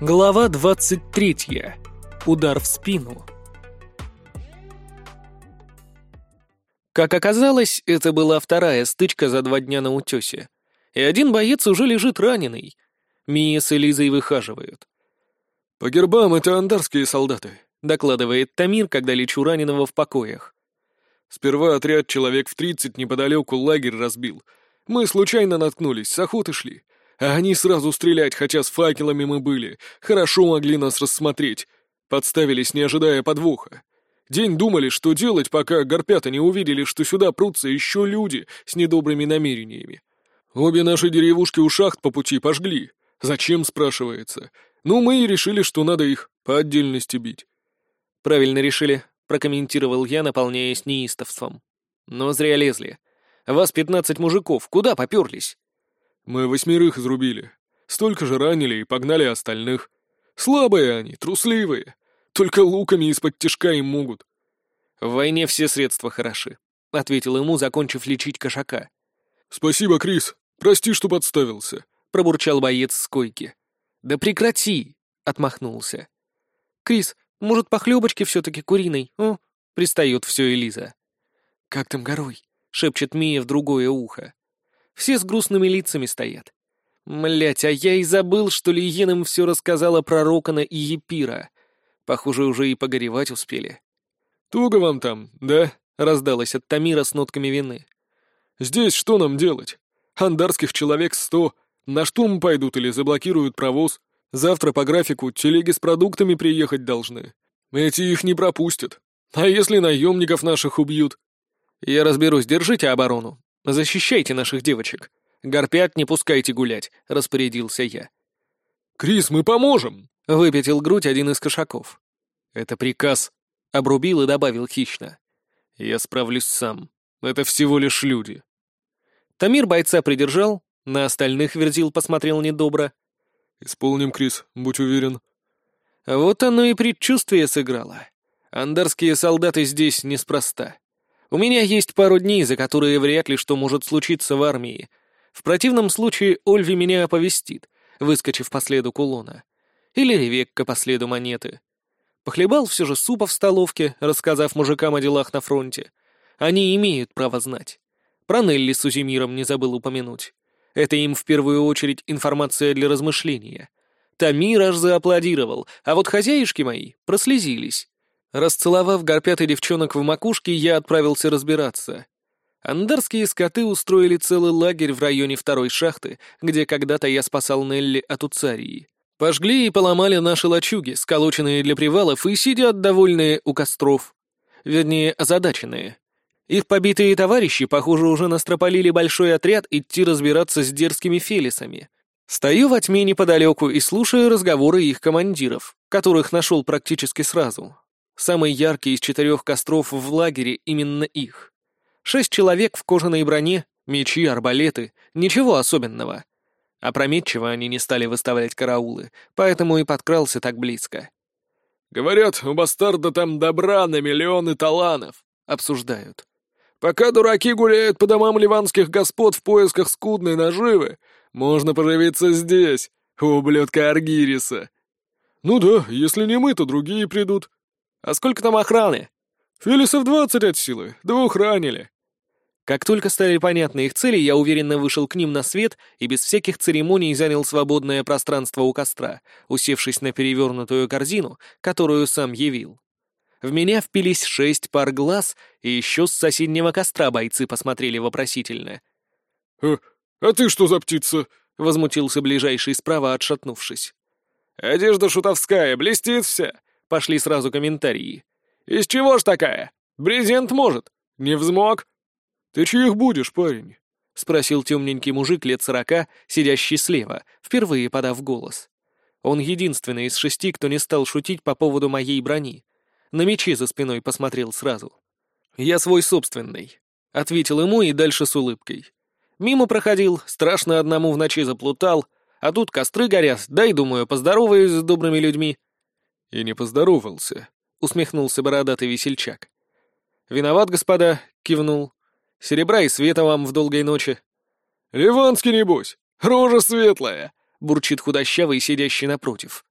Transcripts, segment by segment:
Глава 23. Удар в спину. Как оказалось, это была вторая стычка за два дня на утесе. И один боец уже лежит раненый. Мия с Элизой выхаживают. «По гербам это андарские солдаты», — докладывает Тамир, когда лечу раненого в покоях. «Сперва отряд человек в тридцать неподалеку лагерь разбил. Мы случайно наткнулись, с охоты шли. А они сразу стрелять, хотя с факелами мы были. Хорошо могли нас рассмотреть. Подставились, не ожидая подвоха. День думали, что делать, пока горпята не увидели, что сюда прутся еще люди с недобрыми намерениями. Обе наши деревушки у шахт по пути пожгли. Зачем, спрашивается. Ну, мы и решили, что надо их по отдельности бить. Правильно решили, прокомментировал я, наполняясь неистовством. Но зря лезли. Вас пятнадцать мужиков, куда поперлись? Мы восьмерых изрубили. Столько же ранили и погнали остальных. Слабые они, трусливые. Только луками из-под тяжка им могут. В войне все средства хороши, — ответил ему, закончив лечить кошака. Спасибо, Крис. Прости, что подставился, — пробурчал боец с койки. Да прекрати, — отмахнулся. Крис, может, похлебочки все-таки куриной, о? Пристает все Элиза. Как там горой? — шепчет Мия в другое ухо. Все с грустными лицами стоят. Млять, а я и забыл, что Лиен им все рассказала про Рокона и Епира. Похоже, уже и погоревать успели. «Туго вам там, да?» — раздалось от Тамира с нотками вины. «Здесь что нам делать? Андарских человек сто. На штурм пойдут или заблокируют провоз. Завтра по графику телеги с продуктами приехать должны. Эти их не пропустят. А если наемников наших убьют?» «Я разберусь, держите оборону. «Защищайте наших девочек. Горпят не пускайте гулять», — распорядился я. «Крис, мы поможем!» — выпятил грудь один из кошаков. «Это приказ», — обрубил и добавил хищно. «Я справлюсь сам. Это всего лишь люди». Тамир бойца придержал, на остальных Верзил посмотрел недобро. «Исполним, Крис, будь уверен». Вот оно и предчувствие сыграло. Андарские солдаты здесь неспроста. У меня есть пару дней, за которые вряд ли что может случиться в армии. В противном случае Ольви меня оповестит, выскочив по следу кулона. Или Ревекка по следу монеты. Похлебал все же супа в столовке, рассказав мужикам о делах на фронте. Они имеют право знать. Про Нелли с Узимиром не забыл упомянуть. Это им в первую очередь информация для размышления. Тамир аж зааплодировал, а вот хозяюшки мои прослезились. Расцеловав горпятый девчонок в макушке, я отправился разбираться. Андарские скоты устроили целый лагерь в районе второй шахты, где когда-то я спасал Нелли от Уцарии. Пожгли и поломали наши лачуги, сколоченные для привалов, и сидят довольные у костров. Вернее, озадаченные. Их побитые товарищи, похоже, уже настропалили большой отряд идти разбираться с дерзкими фелисами. Стою во тьме неподалеку и слушаю разговоры их командиров, которых нашел практически сразу. Самый яркий из четырех костров в лагере именно их. Шесть человек в кожаной броне, мечи, арбалеты, ничего особенного. Опрометчиво они не стали выставлять караулы, поэтому и подкрался так близко. «Говорят, у бастарда там добра на миллионы таланов», — обсуждают. «Пока дураки гуляют по домам ливанских господ в поисках скудной наживы, можно поживиться здесь, у ублюдка Аргириса». «Ну да, если не мы, то другие придут», «А сколько там охраны?» «Филисов двадцать от силы, двух ранили». Как только стали понятны их цели, я уверенно вышел к ним на свет и без всяких церемоний занял свободное пространство у костра, усевшись на перевернутую корзину, которую сам явил. В меня впились шесть пар глаз, и еще с соседнего костра бойцы посмотрели вопросительно. «Э, «А ты что за птица?» — возмутился ближайший справа, отшатнувшись. «Одежда шутовская, блестит вся. Пошли сразу комментарии. «Из чего ж такая? Брезент может. Не взмок?» «Ты чьих будешь, парень?» — спросил темненький мужик лет сорока, сидящий слева, впервые подав голос. Он единственный из шести, кто не стал шутить по поводу моей брони. На мечи за спиной посмотрел сразу. «Я свой собственный», — ответил ему и дальше с улыбкой. Мимо проходил, страшно одному в ночи заплутал, а тут костры горят, дай, думаю, поздороваюсь с добрыми людьми. «И не поздоровался», — усмехнулся бородатый весельчак. «Виноват, господа», — кивнул. «Серебра и света вам в долгой ночи». «Ливанский, небось! Рожа светлая!» — бурчит худощавый, сидящий напротив.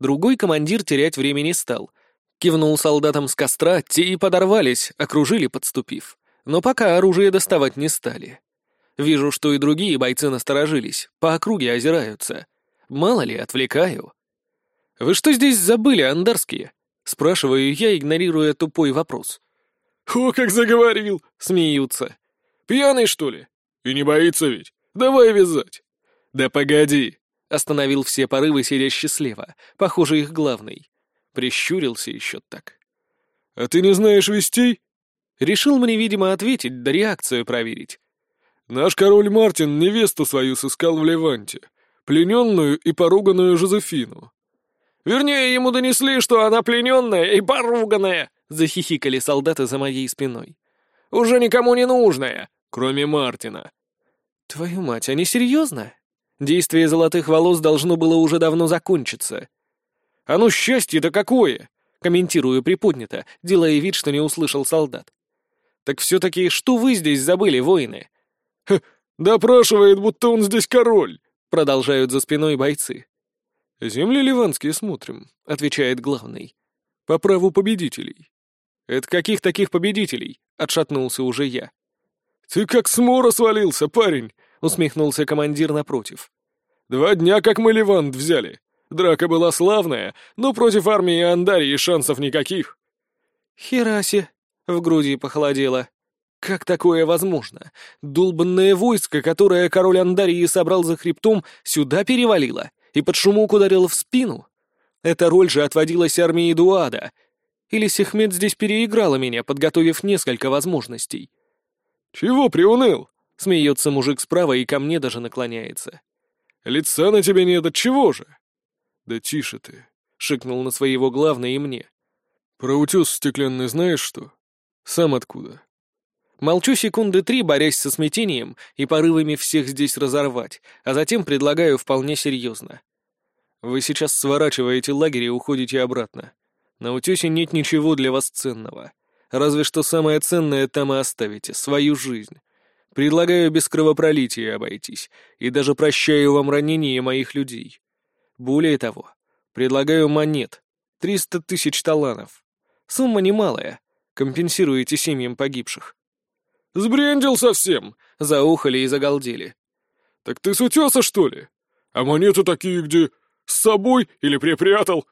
Другой командир терять времени не стал. Кивнул солдатам с костра, те и подорвались, окружили, подступив. Но пока оружие доставать не стали. Вижу, что и другие бойцы насторожились, по округе озираются. Мало ли, отвлекаю. «Вы что здесь забыли, андарские?» — спрашиваю я, игнорируя тупой вопрос. «О, как заговорил!» — смеются. «Пьяный, что ли? И не боится ведь? Давай вязать!» «Да погоди!» — остановил все порывы сидящий слева, похоже, их главный. Прищурился еще так. «А ты не знаешь вестей?» Решил мне, видимо, ответить, да реакцию проверить. «Наш король Мартин невесту свою сыскал в Леванте, плененную и поруганную Жозефину. Вернее, ему донесли, что она плененная и поруганная!» — захихикали солдаты за моей спиной. «Уже никому не нужная, кроме Мартина». «Твою мать, они серьезно? Действие золотых волос должно было уже давно закончиться». «А ну счастье-то какое!» — комментирую приподнято, делая вид, что не услышал солдат. «Так все-таки что вы здесь забыли, воины?» «Ха, допрашивает, будто он здесь король», — продолжают за спиной бойцы. «Земли ливанские смотрим», — отвечает главный. «По праву победителей». «Это каких таких победителей?» — отшатнулся уже я. «Ты как с мора свалился, парень!» — усмехнулся командир напротив. «Два дня, как мы Ливант взяли. Драка была славная, но против армии Андарии шансов никаких». «Хераси!» — в груди похолодело. «Как такое возможно? Долбанное войско, которое король Андарии собрал за хребтом, сюда перевалило?» И под шумок ударил в спину. Эта роль же отводилась армии Дуада. Или Сехмет здесь переиграла меня, подготовив несколько возможностей. «Чего приуныл?» — смеется мужик справа и ко мне даже наклоняется. «Лица на тебе нет, от чего же?» «Да тише ты», — шикнул на своего главного и мне. «Про утес стеклянный знаешь что? Сам откуда?» Молчу секунды три, борясь со смятением и порывами всех здесь разорвать, а затем предлагаю вполне серьезно. Вы сейчас сворачиваете лагерь и уходите обратно. На утесе нет ничего для вас ценного. Разве что самое ценное там и оставите — свою жизнь. Предлагаю без кровопролития обойтись, и даже прощаю вам ранения моих людей. Более того, предлагаю монет. Триста тысяч таланов. Сумма немалая. Компенсируете семьям погибших. «Сбрендил совсем!» — заухали и загалдели. «Так ты с утеса, что ли? А монеты такие где? С собой или припрятал?»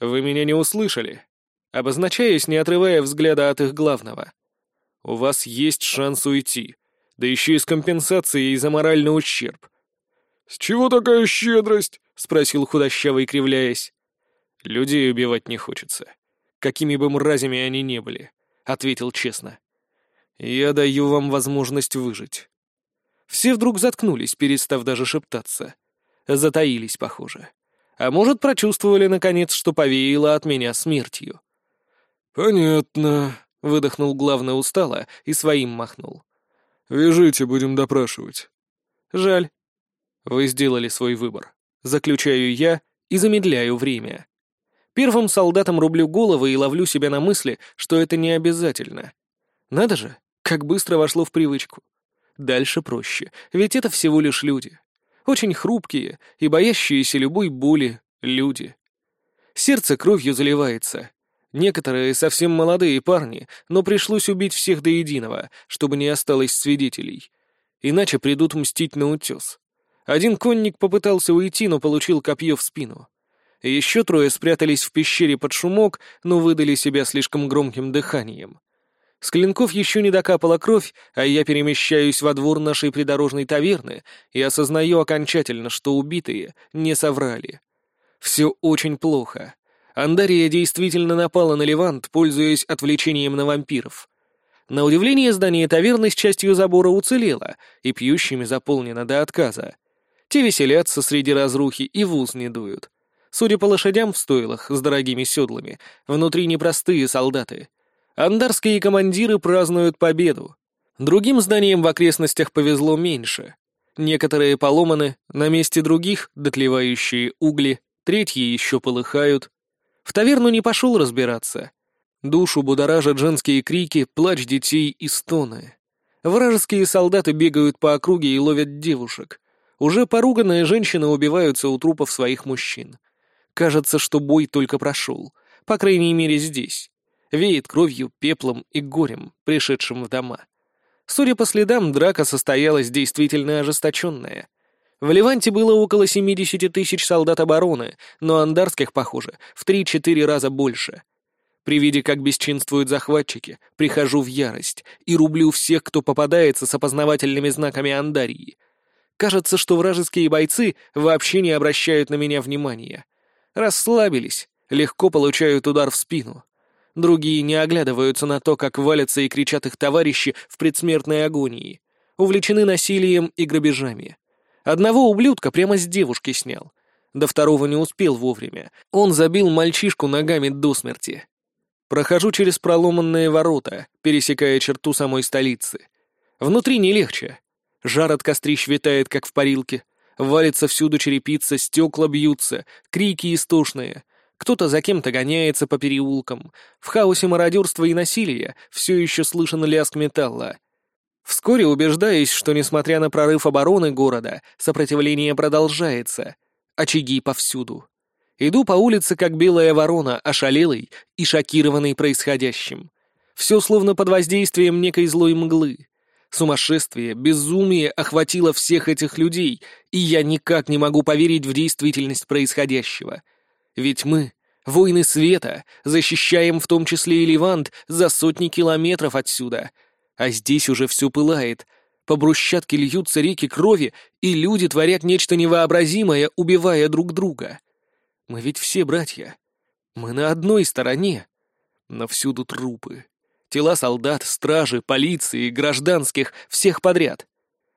«Вы меня не услышали?» Обозначаясь, не отрывая взгляда от их главного. «У вас есть шанс уйти, да еще и с компенсацией за моральный ущерб». «С чего такая щедрость?» — спросил худощавый, кривляясь. «Людей убивать не хочется. Какими бы мразями они не были», — ответил честно. Я даю вам возможность выжить». Все вдруг заткнулись, перестав даже шептаться. Затаились, похоже. А может, прочувствовали, наконец, что повеяло от меня смертью. «Понятно», — выдохнул главное устало и своим махнул. «Вяжите, будем допрашивать». «Жаль. Вы сделали свой выбор. Заключаю я и замедляю время. Первым солдатам рублю головы и ловлю себя на мысли, что это не обязательно. Надо же, как быстро вошло в привычку. Дальше проще, ведь это всего лишь люди. Очень хрупкие и боящиеся любой боли люди. Сердце кровью заливается. Некоторые совсем молодые парни, но пришлось убить всех до единого, чтобы не осталось свидетелей. Иначе придут мстить на утес. Один конник попытался уйти, но получил копье в спину. Еще трое спрятались в пещере под шумок, но выдали себя слишком громким дыханием. С клинков еще не докапала кровь, а я перемещаюсь во двор нашей придорожной таверны и осознаю окончательно, что убитые не соврали. Все очень плохо. Андария действительно напала на Левант, пользуясь отвлечением на вампиров. На удивление, здание таверны с частью забора уцелело и пьющими заполнено до отказа. Те веселятся среди разрухи и в ус не дуют. Судя по лошадям в стойлах с дорогими седлами, внутри непростые солдаты — Андарские командиры празднуют победу. Другим зданиям в окрестностях повезло меньше. Некоторые поломаны, на месте других — дотлевающие угли, третьи еще полыхают. В таверну не пошел разбираться. Душу будоражат женские крики, плач детей и стоны. Вражеские солдаты бегают по округе и ловят девушек. Уже поруганные женщины убиваются у трупов своих мужчин. Кажется, что бой только прошел. По крайней мере, здесь. Веет кровью, пеплом и горем, пришедшим в дома. Судя по следам, драка состоялась действительно ожесточенная. В Леванте было около 70 тысяч солдат обороны, но андарских, похоже, в 3-4 раза больше. При виде, как бесчинствуют захватчики, прихожу в ярость и рублю всех, кто попадается с опознавательными знаками Андарии. Кажется, что вражеские бойцы вообще не обращают на меня внимания. Расслабились, легко получают удар в спину. Другие не оглядываются на то, как валятся и кричат их товарищи в предсмертной агонии. Увлечены насилием и грабежами. Одного ублюдка прямо с девушки снял. До второго не успел вовремя. Он забил мальчишку ногами до смерти. Прохожу через проломанные ворота, пересекая черту самой столицы. Внутри не легче. Жар от кострищ витает, как в парилке. Валится всюду черепица, стекла бьются, крики истошные. Кто-то за кем-то гоняется по переулкам. В хаосе мародерства и насилия все еще слышен лязг металла. Вскоре убеждаюсь, что, несмотря на прорыв обороны города, сопротивление продолжается. Очаги повсюду. Иду по улице, как белая ворона, ошалелый и шокированный происходящим. Все словно под воздействием некой злой мглы. Сумасшествие, безумие охватило всех этих людей, и я никак не могу поверить в действительность происходящего. Ведь мы, воины света, защищаем в том числе и Левант за сотни километров отсюда — а здесь уже все пылает. По брусчатке льются реки крови, и люди творят нечто невообразимое, убивая друг друга. Мы ведь все братья. Мы на одной стороне. Но всюду трупы. Тела солдат, стражи, полиции, гражданских, всех подряд.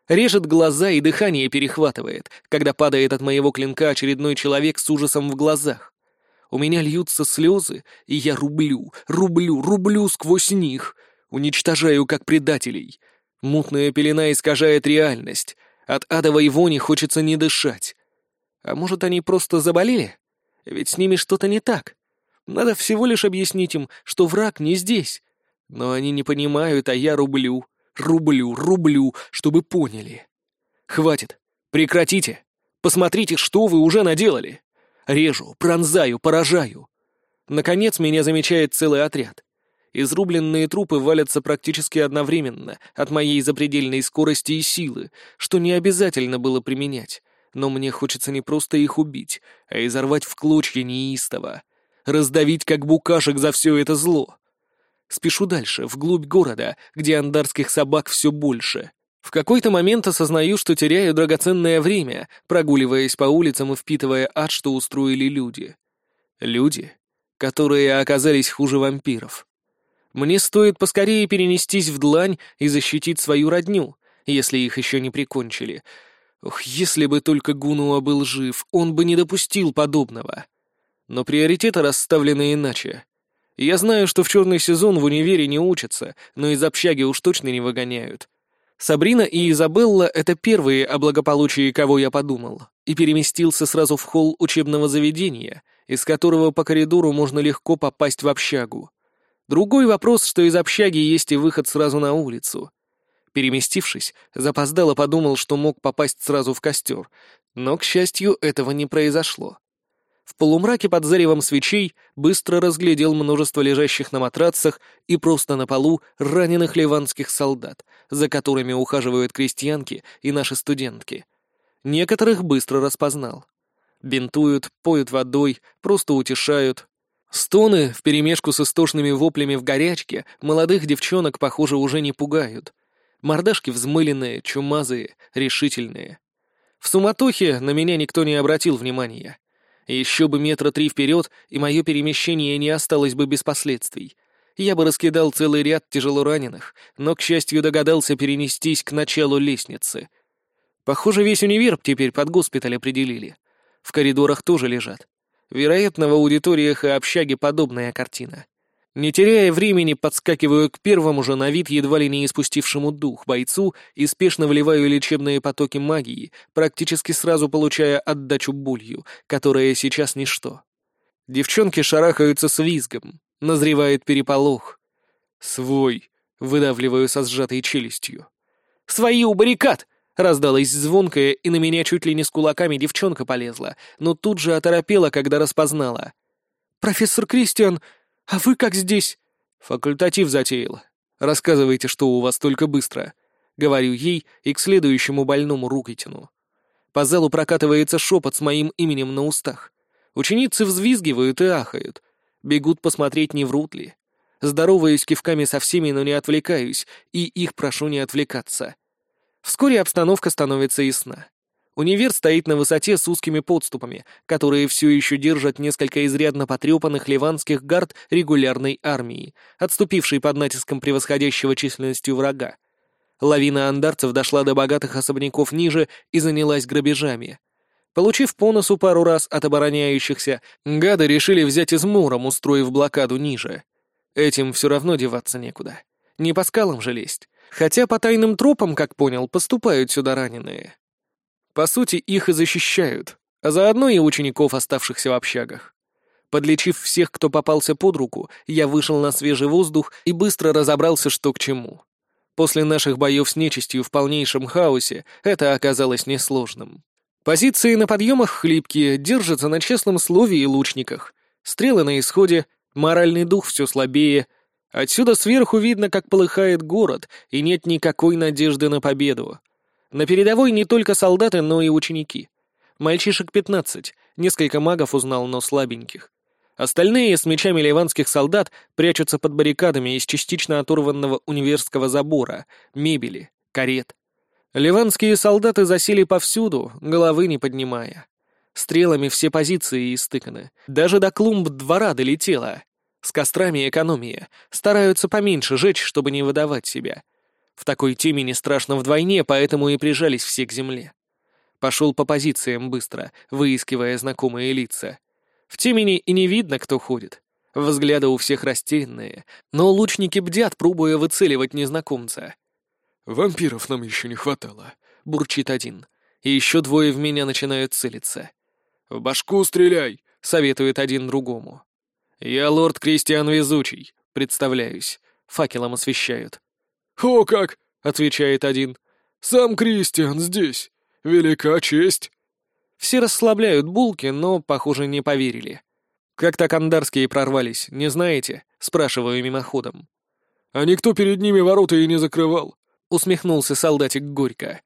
Режет глаза и дыхание перехватывает, когда падает от моего клинка очередной человек с ужасом в глазах. У меня льются слезы, и я рублю, рублю, рублю сквозь них — Уничтожаю как предателей. Мутная пелена искажает реальность. От адовой вони хочется не дышать. А может, они просто заболели? Ведь с ними что-то не так. Надо всего лишь объяснить им, что враг не здесь. Но они не понимают, а я рублю, рублю, рублю, чтобы поняли. Хватит. Прекратите. Посмотрите, что вы уже наделали. Режу, пронзаю, поражаю. Наконец меня замечает целый отряд. Изрубленные трупы валятся практически одновременно, от моей запредельной скорости и силы, что не обязательно было применять. Но мне хочется не просто их убить, а изорвать в клочья неистово. Раздавить как букашек за все это зло. Спешу дальше, вглубь города, где андарских собак все больше. В какой-то момент осознаю, что теряю драгоценное время, прогуливаясь по улицам и впитывая ад, что устроили люди. Люди, которые оказались хуже вампиров. Мне стоит поскорее перенестись в длань и защитить свою родню, если их еще не прикончили. Ох, если бы только Гунуа был жив, он бы не допустил подобного. Но приоритеты расставлены иначе. Я знаю, что в черный сезон в универе не учатся, но из общаги уж точно не выгоняют. Сабрина и Изабелла — это первые о благополучии, кого я подумал, и переместился сразу в холл учебного заведения, из которого по коридору можно легко попасть в общагу. Другой вопрос, что из общаги есть и выход сразу на улицу. Переместившись, запоздало подумал, что мог попасть сразу в костер, но, к счастью, этого не произошло. В полумраке под заревом свечей быстро разглядел множество лежащих на матрацах и просто на полу раненых ливанских солдат, за которыми ухаживают крестьянки и наши студентки. Некоторых быстро распознал. Бинтуют, поют водой, просто утешают, Стоны, вперемешку с истошными воплями в горячке, молодых девчонок, похоже, уже не пугают. Мордашки взмыленные, чумазые, решительные. В суматохе на меня никто не обратил внимания. Еще бы метра три вперед, и мое перемещение не осталось бы без последствий. Я бы раскидал целый ряд тяжелораненых, но, к счастью, догадался перенестись к началу лестницы. Похоже, весь универ теперь под госпиталь определили. В коридорах тоже лежат. Вероятно, в аудиториях и общаге подобная картина. Не теряя времени, подскакиваю к первому же на вид едва ли не испустившему дух бойцу и спешно вливаю лечебные потоки магии, практически сразу получая отдачу болью, которая сейчас ничто. Девчонки шарахаются с визгом, назревает переполох. «Свой!» — выдавливаю со сжатой челюстью. «Свои у баррикад!» Раздалась звонкая, и на меня чуть ли не с кулаками девчонка полезла, но тут же оторопела, когда распознала. «Профессор Кристиан, а вы как здесь?» «Факультатив затеял. Рассказывайте, что у вас только быстро», — говорю ей и к следующему больному руки тяну. По залу прокатывается шепот с моим именем на устах. Ученицы взвизгивают и ахают. Бегут посмотреть, не врут ли. Здороваюсь кивками со всеми, но не отвлекаюсь, и их прошу не отвлекаться. Вскоре обстановка становится ясна. Универ стоит на высоте с узкими подступами, которые все еще держат несколько изрядно потрепанных ливанских гард регулярной армии, отступившей под натиском превосходящего численностью врага. Лавина андарцев дошла до богатых особняков ниже и занялась грабежами. Получив по носу пару раз от обороняющихся, гады решили взять измором, устроив блокаду ниже. Этим все равно деваться некуда. Не по скалам же лезть. Хотя по тайным тропам, как понял, поступают сюда раненые. По сути, их и защищают, а заодно и учеников, оставшихся в общагах. Подлечив всех, кто попался под руку, я вышел на свежий воздух и быстро разобрался, что к чему. После наших боев с нечистью в полнейшем хаосе это оказалось несложным. Позиции на подъемах хлипкие, держатся на честном слове и лучниках. Стрелы на исходе, моральный дух все слабее, Отсюда сверху видно, как полыхает город, и нет никакой надежды на победу. На передовой не только солдаты, но и ученики. Мальчишек пятнадцать, несколько магов узнал, но слабеньких. Остальные с мечами ливанских солдат прячутся под баррикадами из частично оторванного универского забора, мебели, карет. Ливанские солдаты засели повсюду, головы не поднимая. Стрелами все позиции истыканы. Даже до клумб двора долетело. С кострами экономия. Стараются поменьше жечь, чтобы не выдавать себя. В такой теме не страшно вдвойне, поэтому и прижались все к земле. Пошел по позициям быстро, выискивая знакомые лица. В темени и не видно, кто ходит. Взгляды у всех растерянные, но лучники бдят, пробуя выцеливать незнакомца. «Вампиров нам еще не хватало», — бурчит один. И еще двое в меня начинают целиться. «В башку стреляй», — советует один другому. «Я лорд Кристиан Везучий», — представляюсь. Факелом освещают. «О как!» — отвечает один. «Сам Кристиан здесь. Велика честь». Все расслабляют булки, но, похоже, не поверили. «Как так андарские прорвались, не знаете?» — спрашиваю мимоходом. «А никто перед ними ворота и не закрывал», — усмехнулся солдатик горько.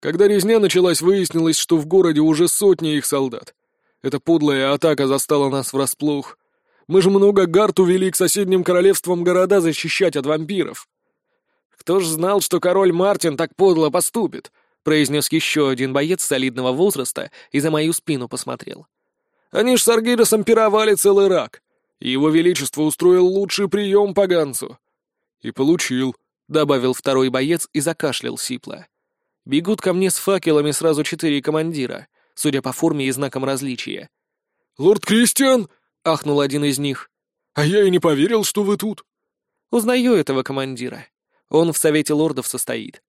«Когда резня началась, выяснилось, что в городе уже сотни их солдат. Эта подлая атака застала нас врасплох. Мы же много гард увели к соседним королевствам города защищать от вампиров». «Кто ж знал, что король Мартин так подло поступит?» — произнес еще один боец солидного возраста и за мою спину посмотрел. «Они ж с Аргиросом пировали целый рак. Его величество устроил лучший прием поганцу». «И получил», — добавил второй боец и закашлял сипло. Бегут ко мне с факелами сразу четыре командира, судя по форме и знакам различия. «Лорд Кристиан!» — ахнул один из них. «А я и не поверил, что вы тут». «Узнаю этого командира. Он в Совете Лордов состоит.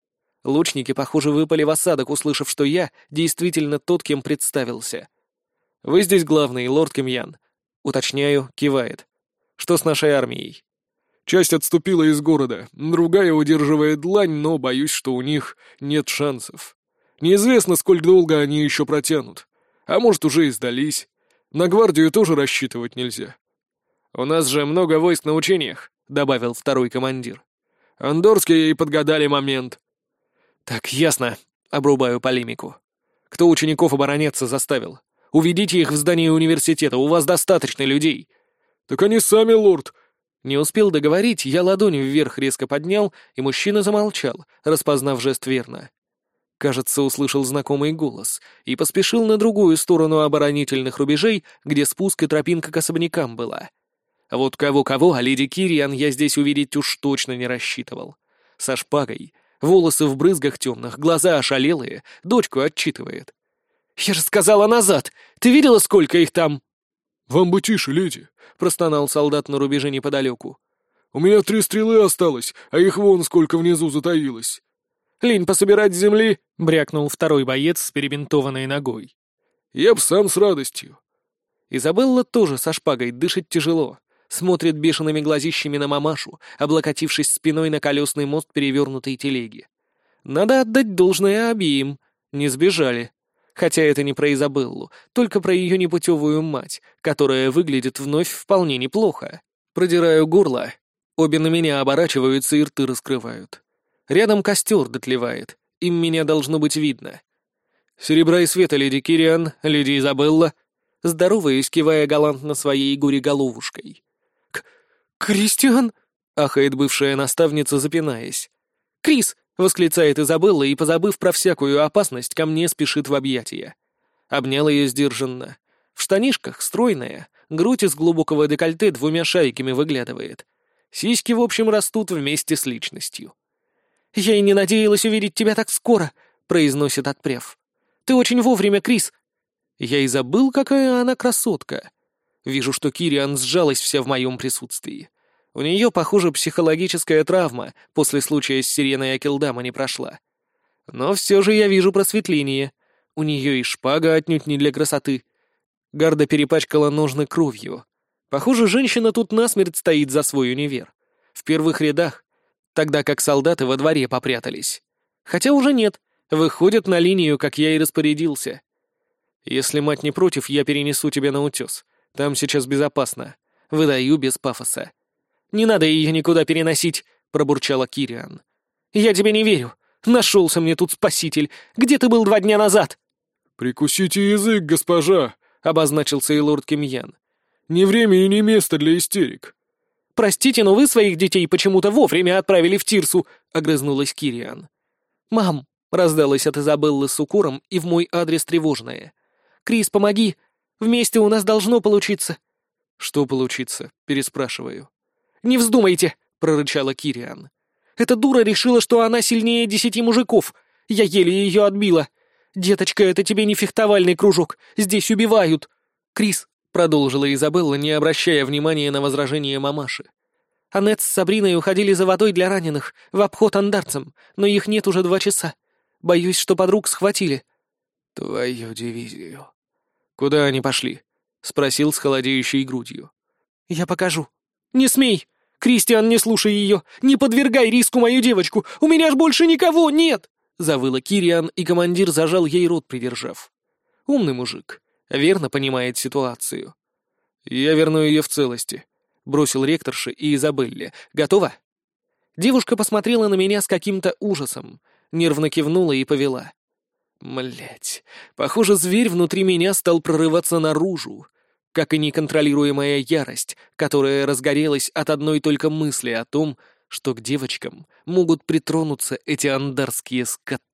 Лучники, похоже, выпали в осадок, услышав, что я действительно тот, кем представился. Вы здесь главный, лорд Кимьян. Уточняю, кивает. Что с нашей армией? Часть отступила из города, другая удерживает длань, но боюсь, что у них нет шансов. Неизвестно, сколько долго они еще протянут. А может, уже и сдались. На гвардию тоже рассчитывать нельзя. У нас же много войск на учениях, добавил второй командир. Андорские и подгадали момент. Так, ясно, обрубаю полемику. Кто учеников обороняться заставил? Уведите их в здание университета, у вас достаточно людей. Так они сами, лорд. Не успел договорить, я ладонь вверх резко поднял, и мужчина замолчал, распознав жест верно. Кажется, услышал знакомый голос и поспешил на другую сторону оборонительных рубежей, где спуск и тропинка к особнякам была. А вот кого-кого, а леди Кириан я здесь увидеть уж точно не рассчитывал. Со шпагой, волосы в брызгах темных, глаза ошалелые, дочку отчитывает. «Я же сказала назад! Ты видела, сколько их там?» «Вам бы тише, леди!» — простонал солдат на рубеже неподалеку. «У меня три стрелы осталось, а их вон сколько внизу затаилось. Лень пособирать земли!» — брякнул второй боец с перебинтованной ногой. «Я б сам с радостью». Изабелла тоже со шпагой дышит тяжело, смотрит бешеными глазищами на мамашу, облокотившись спиной на колесный мост перевернутой телеги. Надо отдать должное обеим. Не сбежали. Хотя это не про Изабеллу, только про ее непутевую мать, которая выглядит вновь вполне неплохо. Продираю горло. Обе на меня оборачиваются и рты раскрывают. Рядом костер дотлевает. Им меня должно быть видно. «Серебра и света, леди Кириан, леди Изабелла», здороваясь, кивая галантно своей горе-головушкой. «Кристиан?» — ахает бывшая наставница, запинаясь. «Крис!» — восклицает Изабелла и, позабыв про всякую опасность, ко мне спешит в объятия. Обнял ее сдержанно. В штанишках, стройная, грудь из глубокого декольте двумя шайками выглядывает. Сиськи, в общем, растут вместе с личностью. «Я и не надеялась увидеть тебя так скоро», — произносит отпряв. «Ты очень вовремя, Крис». Я и забыл, какая она красотка. Вижу, что Кириан сжалась вся в моем присутствии. У нее, похоже, психологическая травма после случая с Сиреной Акелдама не прошла. Но все же я вижу просветление. У нее и шпага отнюдь не для красоты. Гарда перепачкала ножны кровью. Похоже, женщина тут насмерть стоит за свой универ. В первых рядах, тогда как солдаты во дворе попрятались. Хотя уже нет, выходят на линию, как я и распорядился. Если мать не против, я перенесу тебя на утес. Там сейчас безопасно. Выдаю без пафоса. «Не надо ее никуда переносить», — пробурчала Кириан. «Я тебе не верю. Нашелся мне тут спаситель. Где ты был два дня назад?» «Прикусите язык, госпожа», — обозначился и лорд Кимьян. «Не время и не место для истерик». «Простите, но вы своих детей почему-то вовремя отправили в Тирсу», — огрызнулась Кириан. «Мам», — раздалась от Изабеллы с укором и в мой адрес тревожное. «Крис, помоги! Вместе у нас должно получиться!» «Что получиться?» — переспрашиваю. «Не вздумайте!» — прорычала Кириан. «Эта дура решила, что она сильнее десяти мужиков. Я еле ее отбила. Деточка, это тебе не фехтовальный кружок. Здесь убивают. Крис, продолжила Изабелла, не обращая внимания на возражение мамаши. Аннет с Сабриной уходили за водой для раненых, в обход андарцам, но их нет уже два часа. Боюсь, что подруг схватили. Твою дивизию. Куда они пошли? Спросил с холодеющей грудью. Я покажу. Не смей! Кристиан, не слушай ее! Не подвергай риску мою девочку! У меня ж больше никого нет! Завыла Кириан, и командир зажал ей рот, придержав. Умный мужик верно понимает ситуацию. «Я верну ее в целости», — бросил ректорша и Изабелле. «Готова?» Девушка посмотрела на меня с каким-то ужасом, нервно кивнула и повела. Млять, похоже, зверь внутри меня стал прорываться наружу, как и неконтролируемая ярость, которая разгорелась от одной только мысли о том, что к девочкам могут притронуться эти андарские скоты.